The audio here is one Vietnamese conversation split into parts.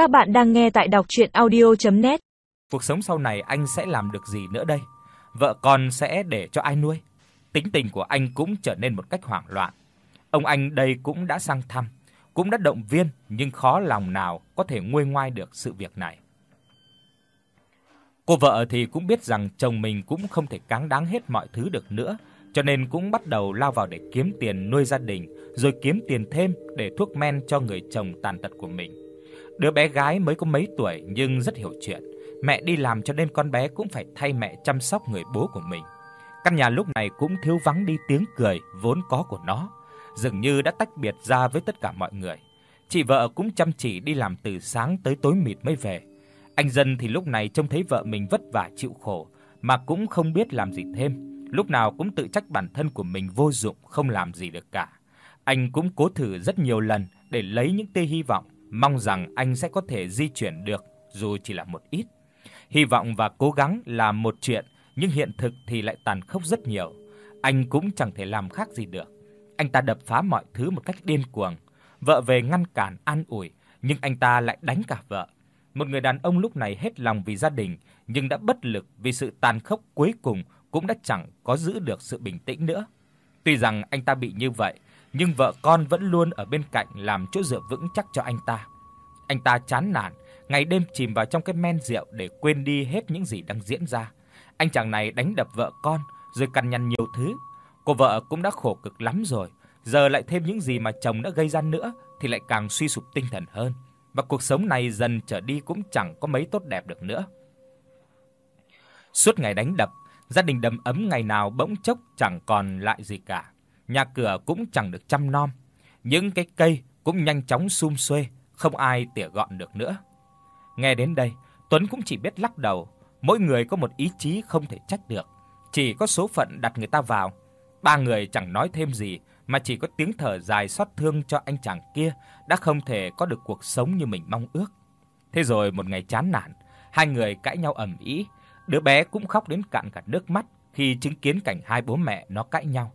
Các bạn đang nghe tại đọc audio net Cuộc sống sau này anh sẽ làm được gì nữa đây? Vợ con sẽ để cho ai nuôi? Tính tình của anh cũng trở nên một cách hoảng loạn. Ông anh đây cũng đã sang thăm, cũng đã động viên nhưng khó lòng nào có thể nguôi ngoai được sự việc này. Cô vợ thì cũng biết rằng chồng mình cũng không thể cáng đáng hết mọi thứ được nữa, cho nên cũng bắt đầu lao vào để kiếm tiền nuôi gia đình, rồi kiếm tiền thêm để thuốc men cho người chồng tàn tật của mình. Đứa bé gái mới có mấy tuổi nhưng rất hiểu chuyện. Mẹ đi làm cho nên con bé cũng phải thay mẹ chăm sóc người bố của mình. Căn nhà lúc này cũng thiếu vắng đi tiếng cười vốn có của nó, dường như đã tách biệt ra với tất cả mọi người. Chị vợ cũng chăm chỉ đi làm từ sáng tới tối mịt mới về. Anh dân thì lúc này trông thấy vợ mình vất vả chịu khổ mà cũng không biết làm gì thêm, lúc nào cũng tự trách bản thân của mình vô dụng, không làm gì được cả. Anh cũng cố thử rất nhiều lần để lấy những tia hy vọng, mong rằng anh sẽ có thể di chuyển được dù chỉ là một ít. Hy vọng và cố gắng là một chuyện, nhưng hiện thực thì lại tàn khốc rất nhiều. Anh cũng chẳng thể làm khác gì được. Anh ta đập phá mọi thứ một cách điên cuồng. Vợ về ngăn cản an ủi, nhưng anh ta lại đánh cả vợ. Một người đàn ông lúc này hết lòng vì gia đình, nhưng đã bất lực vì sự tàn khốc cuối cùng cũng đã chẳng có giữ được sự bình tĩnh nữa. Tuy rằng anh ta bị như vậy, nhưng vợ con vẫn luôn ở bên cạnh làm chỗ dựa vững chắc cho anh ta. Anh ta chán nản, ngày đêm chìm vào trong cái men rượu để quên đi hết những gì đang diễn ra. Anh chàng này đánh đập vợ con rồi cằn nhằn nhiều thứ. Cô vợ cũng đã khổ cực lắm rồi, giờ lại thêm những gì mà chồng đã gây ra nữa thì lại càng suy sụp tinh thần hơn và cuộc sống này dần trở đi cũng chẳng có mấy tốt đẹp được nữa. Suốt ngày đánh đập, gia đình đầm ấm ngày nào bỗng chốc chẳng còn lại gì cả. Nhà cửa cũng chẳng được chăm nom, những cái cây cũng nhanh chóng sum xuê, không ai tỉa gọn được nữa. Nghe đến đây, Tuấn cũng chỉ biết lắc đầu, mỗi người có một ý chí không thể trách được, chỉ có số phận đặt người ta vào. Ba người chẳng nói thêm gì, mà chỉ có tiếng thở dài xót thương cho anh chàng kia đã không thể có được cuộc sống như mình mong ước. Thế rồi một ngày chán nản, hai người cãi nhau ầm ĩ, đứa bé cũng khóc đến cạn cả nước mắt khi chứng kiến cảnh hai bố mẹ nó cãi nhau.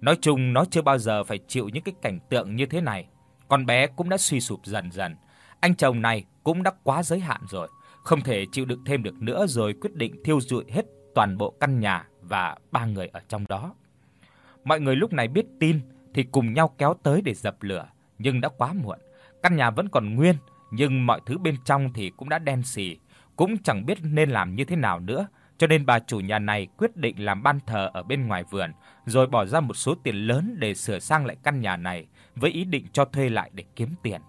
Nói chung nó chưa bao giờ phải chịu những cái cảnh tượng như thế này. Con bé cũng đã suy sụp dần dần. Anh chồng này cũng đã quá giới hạn rồi, không thể chịu đựng thêm được nữa rồi quyết định thiêu rụi hết toàn bộ căn nhà và ba người ở trong đó. Mọi người lúc này biết tin thì cùng nhau kéo tới để dập lửa, nhưng đã quá muộn. Căn nhà vẫn còn nguyên, nhưng mọi thứ bên trong thì cũng đã đen sì, cũng chẳng biết nên làm như thế nào nữa, cho nên bà chủ nhà này quyết định làm ban thờ ở bên ngoài vườn, rồi bỏ ra một số tiền lớn để sửa sang lại căn nhà này với ý định cho thuê lại để kiếm tiền.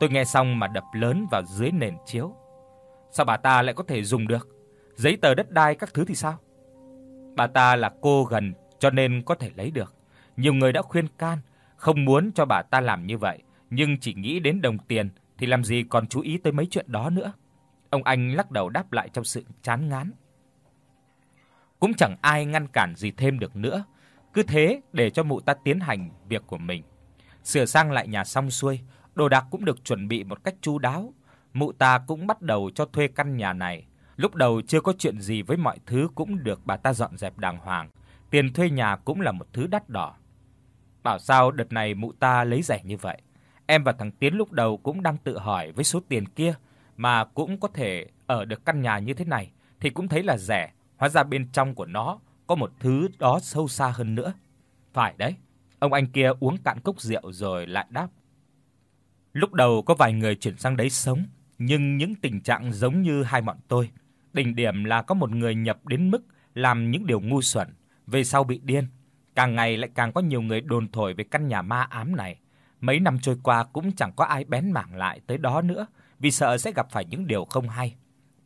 Tôi nghe xong mà đập lớn vào dưới nền chiếu. Sao bà ta lại có thể dùng được? Giấy tờ đất đai các thứ thì sao? Bà ta là cô gần cho nên có thể lấy được. Nhiều người đã khuyên can, không muốn cho bà ta làm như vậy, nhưng chỉ nghĩ đến đồng tiền thì làm gì còn chú ý tới mấy chuyện đó nữa. Ông anh lắc đầu đáp lại trong sự chán ngán. Cũng chẳng ai ngăn cản gì thêm được nữa, cứ thế để cho mụ ta tiến hành việc của mình. Sửa sang lại nhà xong xuôi, đồ đạc cũng được chuẩn bị một cách chu đáo, mụ ta cũng bắt đầu cho thuê căn nhà này. Lúc đầu chưa có chuyện gì với mọi thứ cũng được bà ta dọn dẹp đàng hoàng, tiền thuê nhà cũng là một thứ đắt đỏ. Bảo sao đợt này mụ ta lấy rẻ như vậy. Em và thằng Tiến lúc đầu cũng đang tự hỏi với số tiền kia mà cũng có thể ở được căn nhà như thế này thì cũng thấy là rẻ, hóa ra bên trong của nó có một thứ đó sâu xa hơn nữa. Phải đấy. Ông anh kia uống cạn cốc rượu rồi lại đáp. Lúc đầu có vài người chuyển sang đấy sống, nhưng những tình trạng giống như hai bọn tôi. Đỉnh điểm là có một người nhập đến mức làm những điều ngu xuẩn, về sau bị điên. Càng ngày lại càng có nhiều người đồn thổi về căn nhà ma ám này. Mấy năm trôi qua cũng chẳng có ai bén mảng lại tới đó nữa, vì sợ sẽ gặp phải những điều không hay.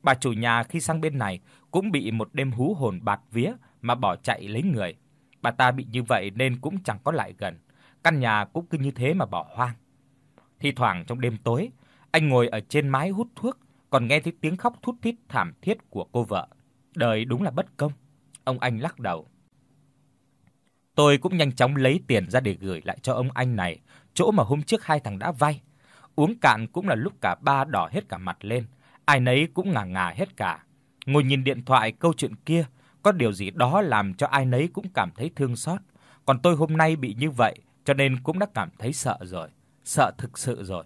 Bà chủ nhà khi sang bên này cũng bị một đêm hú hồn bạt vía mà bỏ chạy lấy người. Bà ta bị như vậy nên cũng chẳng có lại gần. Căn nhà cũng cứ như thế mà bỏ hoang. Thi thoảng trong đêm tối, anh ngồi ở trên mái hút thuốc, còn nghe thấy tiếng khóc thút thít thảm thiết của cô vợ. Đời đúng là bất công. Ông anh lắc đầu. Tôi cũng nhanh chóng lấy tiền ra để gửi lại cho ông anh này, chỗ mà hôm trước hai thằng đã vay. Uống cạn cũng là lúc cả ba đỏ hết cả mặt lên, ai nấy cũng ngả ngả hết cả. Ngồi nhìn điện thoại câu chuyện kia, có điều gì đó làm cho ai nấy cũng cảm thấy thương xót. Còn tôi hôm nay bị như vậy, cho nên cũng đã cảm thấy sợ rồi, sợ thực sự rồi.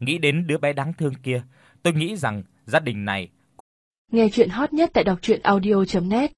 Nghĩ đến đứa bé đáng thương kia, tôi nghĩ rằng gia đình này Nghe truyện hot nhất tại doctruyenaudio.net